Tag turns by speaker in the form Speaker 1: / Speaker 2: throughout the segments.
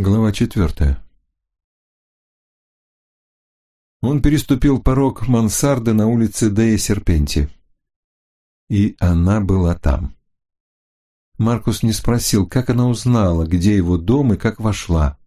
Speaker 1: Глава четвертая. Он переступил порог мансарды на улице Дея Серпенти. И она была там. Маркус не спросил, как она узнала, где его дом и как вошла.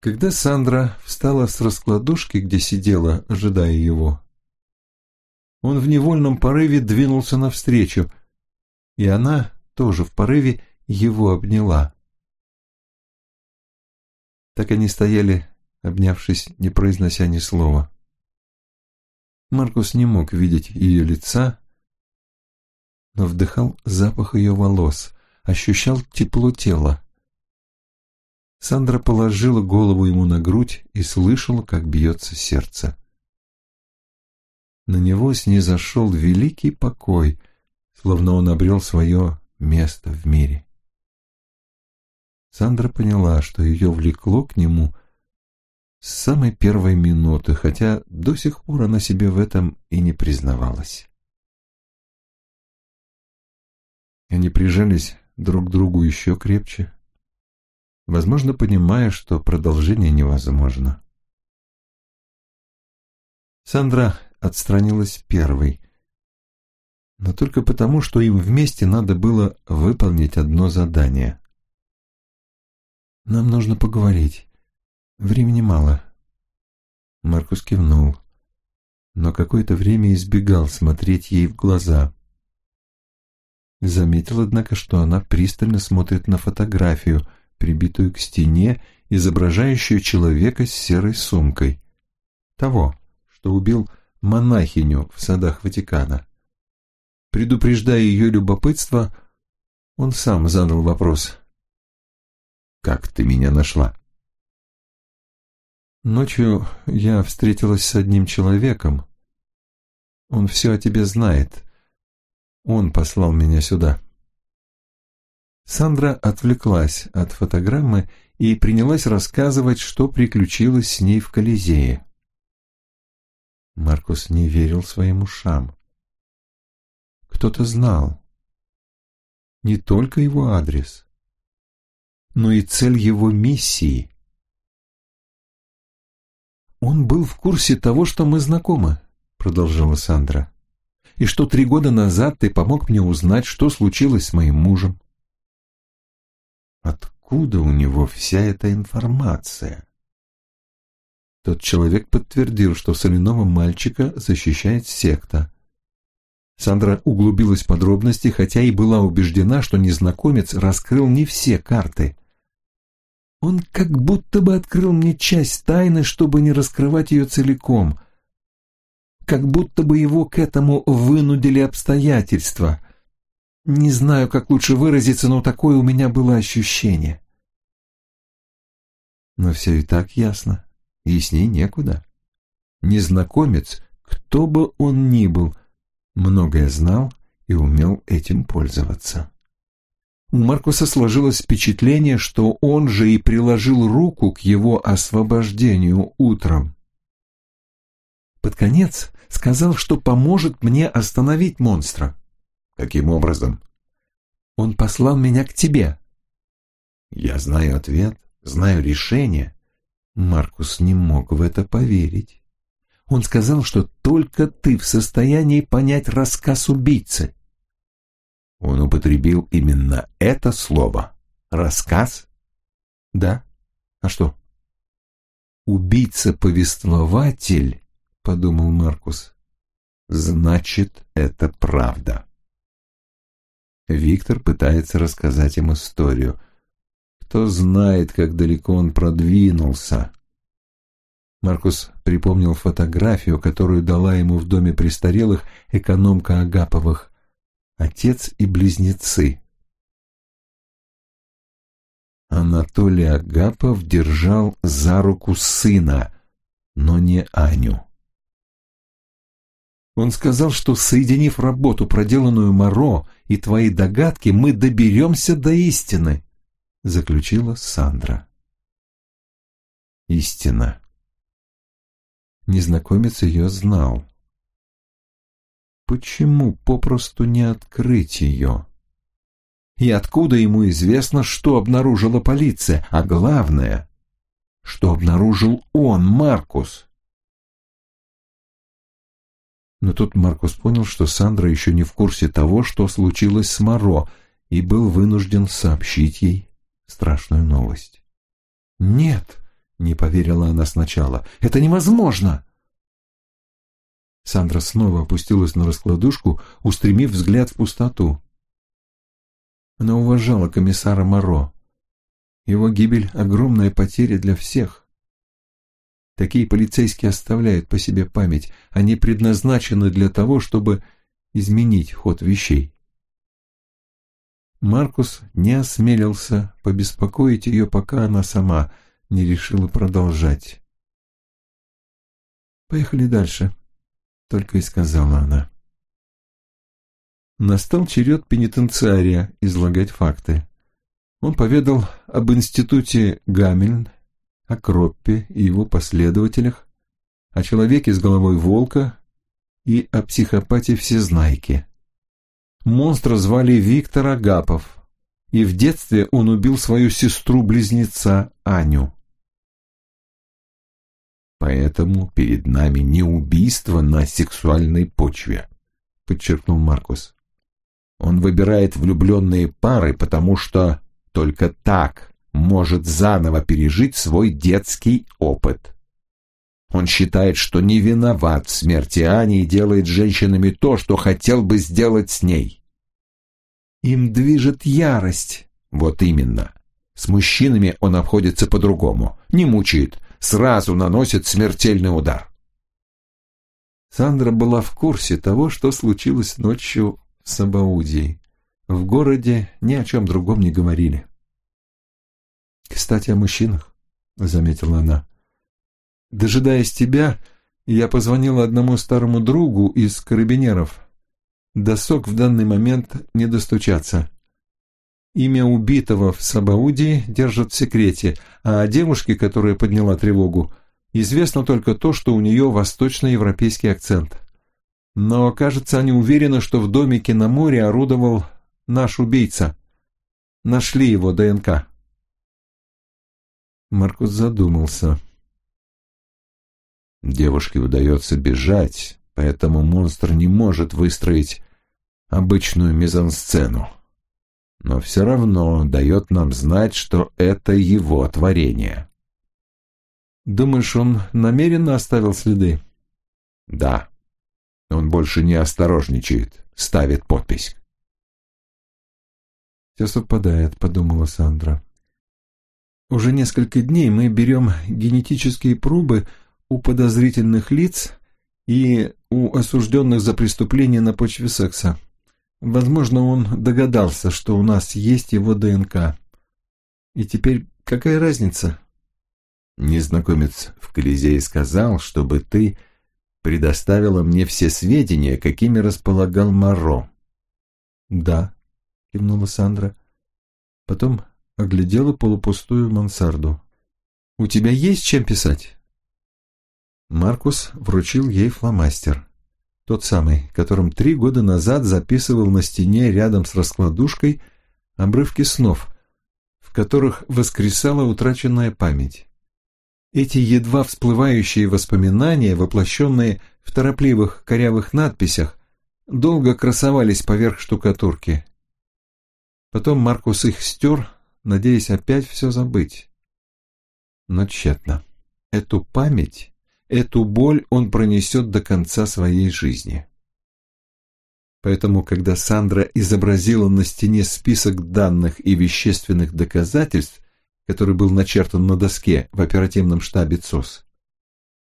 Speaker 1: Когда Сандра встала с раскладушки, где сидела, ожидая его, он в невольном порыве двинулся навстречу, и она, тоже в порыве, его обняла. Так они стояли, обнявшись, не произнося ни слова. Маркус не мог видеть ее лица, но вдыхал запах ее волос, ощущал тепло тела. Сандра положила голову ему на грудь и слышала, как бьется сердце. На него снизошел великий покой, словно он обрел свое место в мире. Сандра поняла, что ее влекло к нему с самой первой минуты, хотя до сих пор она себе в этом и не признавалась. Они прижались друг к другу еще крепче, возможно, понимая, что продолжение невозможно. Сандра отстранилась первой, но только потому, что им вместе надо было выполнить одно задание. Нам нужно поговорить. Времени мало. Маркус кивнул, но какое-то время избегал смотреть ей в глаза. Заметил, однако, что она пристально смотрит на фотографию, прибитую к стене, изображающую человека с серой сумкой. Того, что убил монахиню в садах Ватикана. Предупреждая ее любопытство, он сам задал вопрос. Как ты меня нашла?» «Ночью я встретилась с одним человеком. Он все о тебе знает. Он послал меня сюда». Сандра отвлеклась от фотограммы и принялась рассказывать, что приключилось с ней в Колизее. Маркус не верил своим ушам. Кто-то знал. Не только его адрес, но и цель его миссии. «Он был в курсе того, что мы знакомы», — продолжала Сандра, «и что три года назад ты помог мне узнать, что случилось с моим мужем». Откуда у него вся эта информация? Тот человек подтвердил, что соляного мальчика защищает секта. Сандра углубилась в подробности, хотя и была убеждена, что незнакомец раскрыл не все карты. Он как будто бы открыл мне часть тайны, чтобы не раскрывать ее целиком. Как будто бы его к этому вынудили обстоятельства. Не знаю, как лучше выразиться, но такое у меня было ощущение. Но все и так ясно. Ясней некуда. Незнакомец, кто бы он ни был, многое знал и умел этим пользоваться. У Маркуса сложилось впечатление, что он же и приложил руку к его освобождению утром. Под конец сказал, что поможет мне остановить монстра. Каким образом? Он послал меня к тебе. Я знаю ответ, знаю решение. Маркус не мог в это поверить. Он сказал, что только ты в состоянии понять рассказ убийцы. Он употребил именно это слово. Рассказ? Да. А что? Убийца-повествователь, подумал Маркус. Значит, это правда. Виктор пытается рассказать им историю. Кто знает, как далеко он продвинулся. Маркус припомнил фотографию, которую дала ему в доме престарелых экономка Агаповых отец и близнецы. Анатолий Агапов держал за руку сына, но не Аню. Он сказал, что, соединив работу, проделанную Моро, и твои догадки, мы доберемся до истины, заключила Сандра. Истина. Незнакомец ее знал. Почему попросту не открыть ее? И откуда ему известно, что обнаружила полиция, а главное, что обнаружил он, Маркус? Но тут Маркус понял, что Сандра еще не в курсе того, что случилось с Моро, и был вынужден сообщить ей страшную новость. «Нет!» — не поверила она сначала. «Это невозможно!» Сандра снова опустилась на раскладушку, устремив взгляд в пустоту. Она уважала комиссара Моро. Его гибель — огромная потеря для всех. Такие полицейские оставляют по себе память. Они предназначены для того, чтобы изменить ход вещей. Маркус не осмелился побеспокоить ее, пока она сама не решила продолжать. «Поехали дальше», — только и сказала она. Настал черед пенитенциария излагать факты. Он поведал об институте Гамельн, о Кроппе и его последователях, о человеке с головой волка и о психопате Всезнайке. Монстра звали Виктор Агапов, и в детстве он убил свою сестру-близнеца Аню. «Поэтому перед нами не убийство на сексуальной почве», — подчеркнул Маркус. Он выбирает влюбленные пары, потому что только так может заново пережить свой детский опыт. Он считает, что не виноват в смерти Ани и делает с женщинами то, что хотел бы сделать с ней. Им движет ярость. Вот именно. С мужчинами он обходится по-другому. Не мучает, сразу наносит смертельный удар. Сандра была в курсе того, что случилось ночью Сабаудии. В городе ни о чем другом не говорили. «Кстати, о мужчинах», — заметила она. «Дожидаясь тебя, я позвонила одному старому другу из карабинеров. Досок в данный момент не достучаться. Имя убитого в Сабаудии держат в секрете, а о девушке, которая подняла тревогу, известно только то, что у нее восточноевропейский акцент. Но, кажется, они уверены, что в домике на море орудовал наш убийца. Нашли его ДНК. Маркус задумался. Девушке удается бежать, поэтому монстр не может выстроить обычную мизансцену. Но все равно дает нам знать, что это его творение. Думаешь, он намеренно оставил следы? Да. Он больше не осторожничает, ставит подпись. «Все совпадает», — подумала Сандра. «Уже несколько дней мы берем генетические пробы у подозрительных лиц и у осужденных за преступление на почве секса. Возможно, он догадался, что у нас есть его ДНК. И теперь какая разница?» Незнакомец в Колизее сказал, чтобы ты предоставила мне все сведения, какими располагал Моро. «Да», — кивнула Сандра. Потом оглядела полупустую мансарду. «У тебя есть чем писать?» Маркус вручил ей фломастер. Тот самый, которым три года назад записывал на стене рядом с раскладушкой обрывки снов, в которых воскресала утраченная память. Эти едва всплывающие воспоминания, воплощенные в торопливых корявых надписях, долго красовались поверх штукатурки. Потом Маркус их стер, надеясь опять все забыть. Но тщетно. Эту память, эту боль он пронесет до конца своей жизни. Поэтому, когда Сандра изобразила на стене список данных и вещественных доказательств, который был начертан на доске в оперативном штабе ЦОС.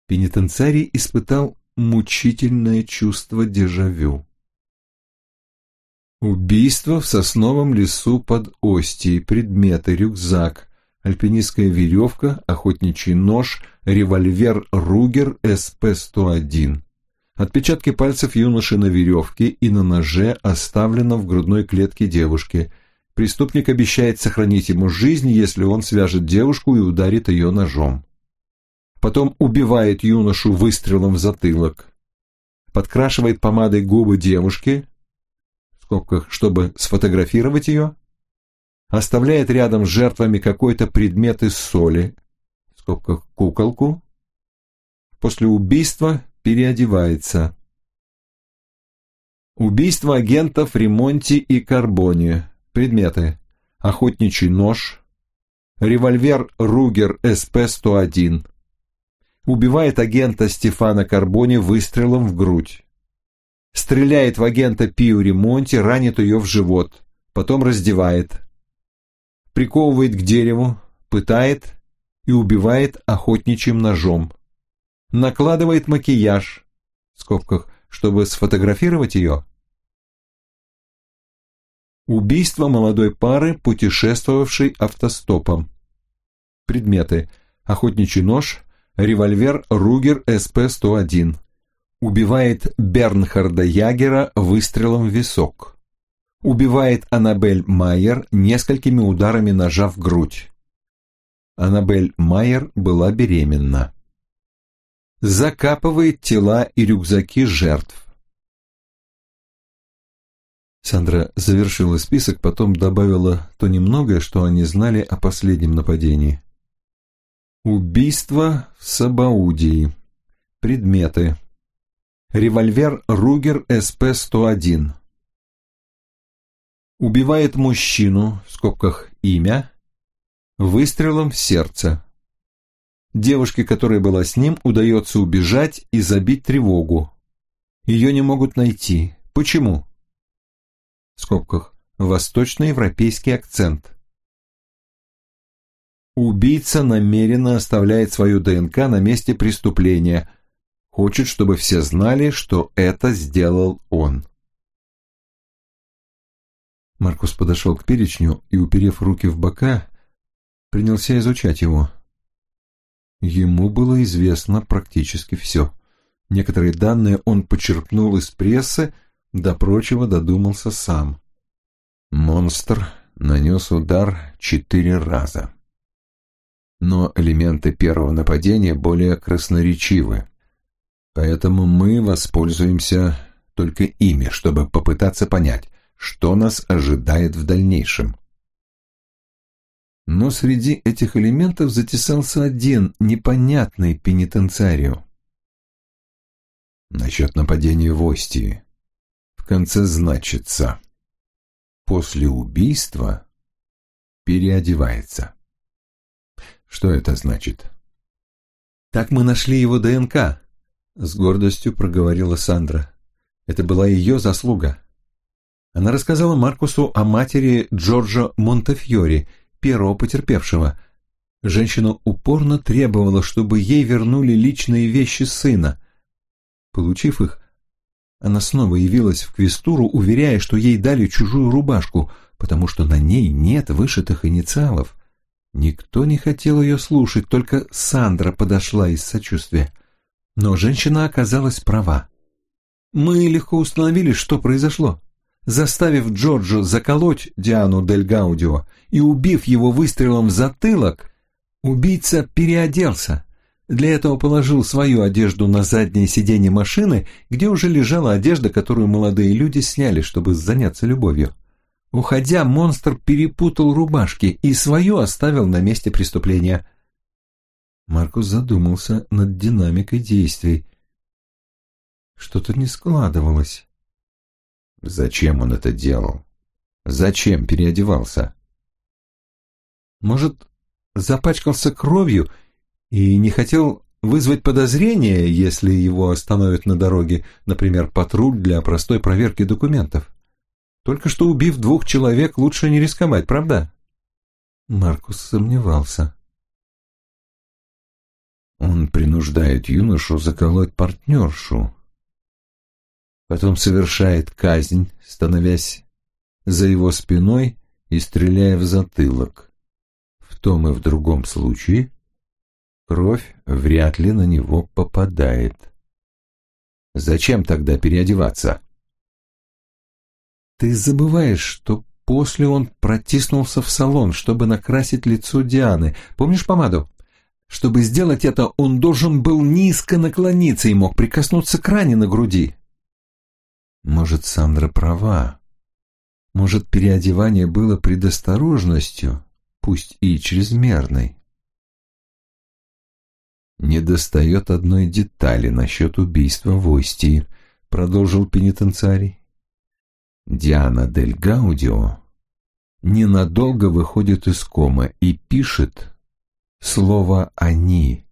Speaker 1: Пенитенциарий испытал мучительное чувство дежавю. Убийство в сосновом лесу под Остией, предметы, рюкзак, альпинистская веревка, охотничий нож, револьвер Ругер СП-101. Отпечатки пальцев юноши на веревке и на ноже оставлено в грудной клетке девушки – Преступник обещает сохранить ему жизнь, если он свяжет девушку и ударит ее ножом. Потом убивает юношу выстрелом в затылок. Подкрашивает помадой губы девушки, в скобках, чтобы сфотографировать ее, оставляет рядом с жертвами какой-то предмет из соли, в куколку, после убийства переодевается. Убийство агентов Ремонти и Карбоне. Предметы. Охотничий нож. Револьвер Ругер СП-101. Убивает агента Стефана Карбони выстрелом в грудь. Стреляет в агента Пиу Ремонти, ранит ее в живот. Потом раздевает. Приковывает к дереву, пытает и убивает охотничьим ножом накладывает макияж, в скобках, чтобы сфотографировать ее. Убийство молодой пары, путешествовавшей автостопом. Предметы. Охотничий нож, револьвер Ругер СП-101. Убивает Бернхарда Ягера выстрелом в висок. Убивает Аннабель Майер несколькими ударами ножа в грудь. Аннабель Майер была беременна закапывает тела и рюкзаки жертв. Сандра завершила список, потом добавила то немногое, что они знали о последнем нападении. Убийство в Сабаудии. Предметы. Револьвер Ругер СП-101. Убивает мужчину, в скобках имя, выстрелом в сердце. Девушке, которая была с ним, удается убежать и забить тревогу. Ее не могут найти. Почему? В скобках. Восточноевропейский акцент. Убийца намеренно оставляет свою ДНК на месте преступления. Хочет, чтобы все знали, что это сделал он. Маркус подошел к перечню и, уперев руки в бока, принялся изучать его. Ему было известно практически все. Некоторые данные он почерпнул из прессы, до прочего додумался сам. Монстр нанес удар четыре раза. Но элементы первого нападения более красноречивы, поэтому мы воспользуемся только ими, чтобы попытаться понять, что нас ожидает в дальнейшем. Но среди этих элементов затесался один непонятный пенитенциарио. Насчет нападения в Остии. В конце значится «после убийства переодевается». Что это значит? «Так мы нашли его ДНК», — с гордостью проговорила Сандра. Это была ее заслуга. Она рассказала Маркусу о матери Джорджа Монтефьори первого потерпевшего. Женщина упорно требовала, чтобы ей вернули личные вещи сына. Получив их, она снова явилась в квестуру, уверяя, что ей дали чужую рубашку, потому что на ней нет вышитых инициалов. Никто не хотел ее слушать, только Сандра подошла из сочувствия. Но женщина оказалась права. Мы легко установили, что произошло. Заставив Джорджо заколоть Диану Дель Гаудио и убив его выстрелом в затылок, убийца переоделся. Для этого положил свою одежду на заднее сиденье машины, где уже лежала одежда, которую молодые люди сняли, чтобы заняться любовью. Уходя, монстр перепутал рубашки и свою оставил на месте преступления. Маркус задумался над динамикой действий. Что-то не складывалось. Зачем он это делал? Зачем переодевался? Может, запачкался кровью и не хотел вызвать подозрения, если его остановят на дороге, например, патруль для простой проверки документов. Только что убив двух человек, лучше не рисковать, правда? Маркус сомневался. Он принуждает юношу заколоть партнершу, потом совершает казнь, становясь за его спиной и стреляя в затылок. В том и в другом случае кровь вряд ли на него попадает. Зачем тогда переодеваться? Ты забываешь, что после он протиснулся в салон, чтобы накрасить лицо Дианы. Помнишь помаду? Чтобы сделать это, он должен был низко наклониться и мог прикоснуться к ране на груди. Может, Сандра права. Может, переодевание было предосторожностью, пусть и чрезмерной. «Недостает одной детали насчет убийства в Остии», — продолжил пенитенциарий. Диана Дель Гаудио ненадолго выходит из комы и пишет слово «они».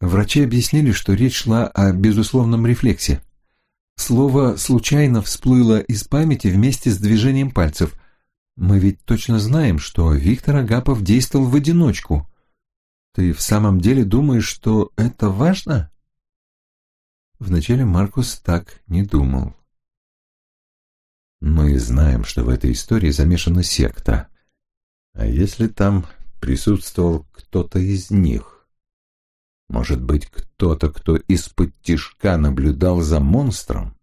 Speaker 1: Врачи объяснили, что речь шла о безусловном рефлексе. Слово случайно всплыло из памяти вместе с движением пальцев. Мы ведь точно знаем, что Виктор Агапов действовал в одиночку. Ты в самом деле думаешь, что это важно? Вначале Маркус так не думал. Мы знаем, что в этой истории замешана секта. А если там присутствовал кто-то из них? Может быть, кто-то, кто из-под тишка наблюдал за монстром?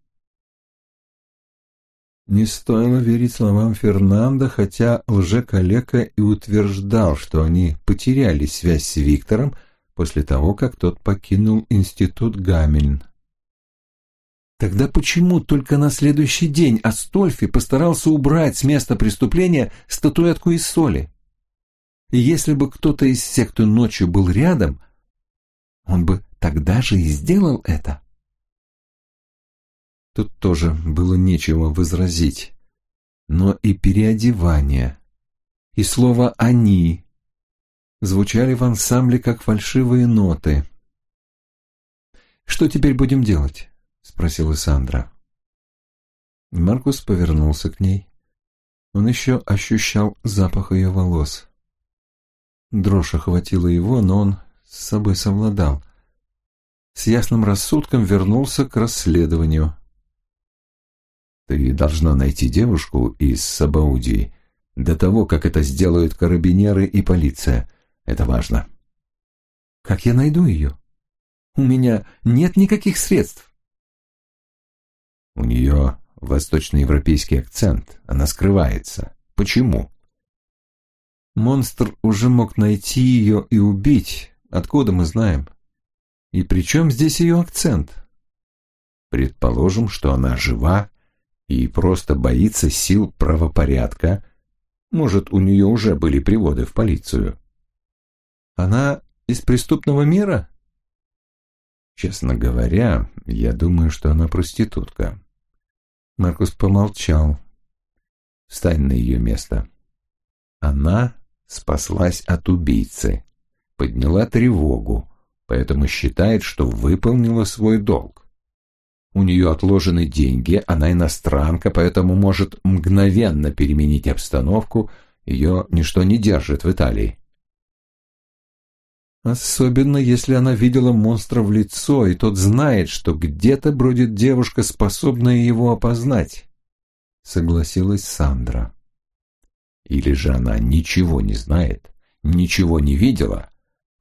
Speaker 1: Не стоило верить словам Фернанда, хотя лже-калека и утверждал, что они потеряли связь с Виктором после того, как тот покинул институт Гамельн. Тогда почему только на следующий день Астольфи постарался убрать с места преступления статуэтку из соли? И если бы кто-то из секты ночью был рядом, он бы тогда же и сделал это. Тут тоже было нечего возразить. Но и переодевание, и слово «они» звучали в ансамбле как фальшивые ноты. «Что теперь будем делать?» — спросила Сандра. Маркус повернулся к ней. Он еще ощущал запах ее волос. Дрожь охватила его, но он с собой совладал. С ясным рассудком вернулся к расследованию. «Ты должна найти девушку из Сабаудии до того, как это сделают карабинеры и полиция. Это важно». «Как я найду ее? У меня нет никаких средств».
Speaker 2: У нее восточноевропейский акцент, она скрывается. Почему?
Speaker 1: Монстр уже мог найти ее и убить, откуда мы знаем. И при чем здесь ее акцент?
Speaker 2: Предположим, что она жива и просто боится сил правопорядка. Может, у нее уже были приводы в полицию.
Speaker 1: Она из преступного мира?
Speaker 2: Честно говоря, я думаю, что она проститутка.
Speaker 1: Маркус помолчал.
Speaker 2: Встань на ее место. Она спаслась от убийцы, подняла тревогу, поэтому считает, что выполнила свой долг. У нее отложены деньги, она иностранка, поэтому может мгновенно переменить обстановку, ее ничто не держит в Италии.
Speaker 1: Особенно, если она видела монстра в лицо, и тот знает, что где-то бродит девушка, способная его опознать, — согласилась Сандра.
Speaker 2: Или же она ничего не знает, ничего не видела,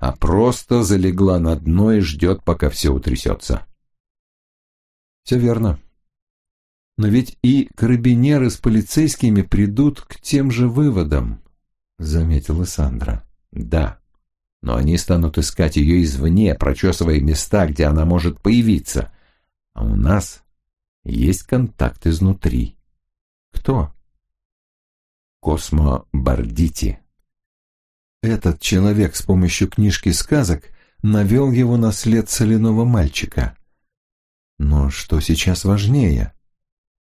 Speaker 2: а просто залегла на дно и ждет, пока все утрясется.
Speaker 1: Все верно. Но ведь и карабинеры с полицейскими придут к тем же выводам, — заметила Сандра.
Speaker 2: Да но они станут искать ее извне, прочесывая места, где она может появиться. А у нас есть контакт изнутри.
Speaker 1: Кто?
Speaker 2: Космо Бардити.
Speaker 1: Этот человек с помощью книжки сказок навел его на след соляного мальчика. Но что сейчас важнее?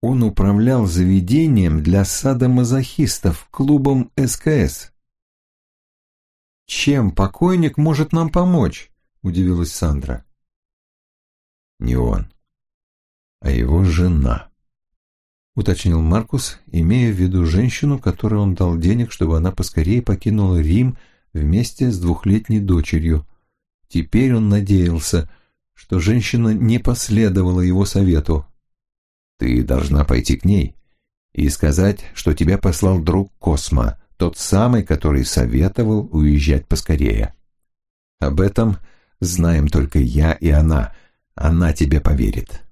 Speaker 1: Он управлял заведением для садомазохистов, клубом СКС. «Чем покойник может нам помочь?» – удивилась Сандра.
Speaker 2: «Не он, а его жена», –
Speaker 1: уточнил Маркус, имея в виду женщину, которой он дал денег, чтобы она поскорее покинула Рим вместе с двухлетней дочерью. Теперь он надеялся, что женщина не последовала его совету.
Speaker 2: «Ты должна пойти к ней и сказать, что тебя послал друг Космо», тот самый, который советовал уезжать поскорее. Об этом знаем только я и она. Она тебе поверит.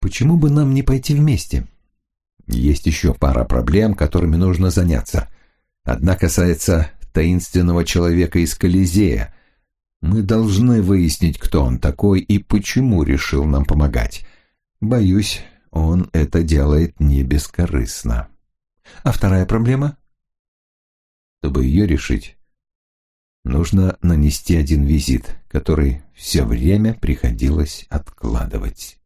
Speaker 1: Почему бы нам не пойти вместе?
Speaker 2: Есть еще пара проблем, которыми нужно заняться. Одна касается таинственного человека из Колизея. Мы должны выяснить, кто он такой и почему решил нам помогать. Боюсь,
Speaker 1: он это делает не бескорыстно. А вторая проблема? Чтобы ее решить, нужно нанести один визит, который все время приходилось откладывать.